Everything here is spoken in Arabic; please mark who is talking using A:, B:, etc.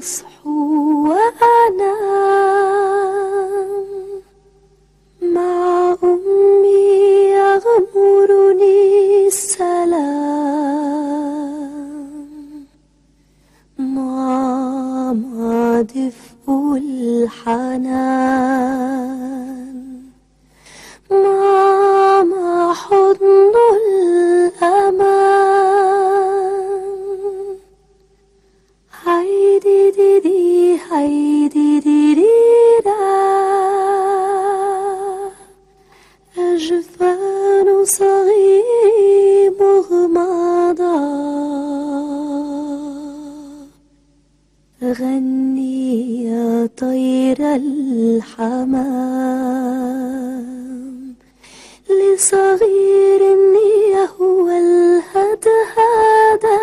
A: أصحو وأنام مع أمي يغمرني السلام. ماما دفء الحنان دي دي هايدي دي دي دا أجفان صغير مغمضة غني يا طير الحمام لصغير يهوى الهدهدى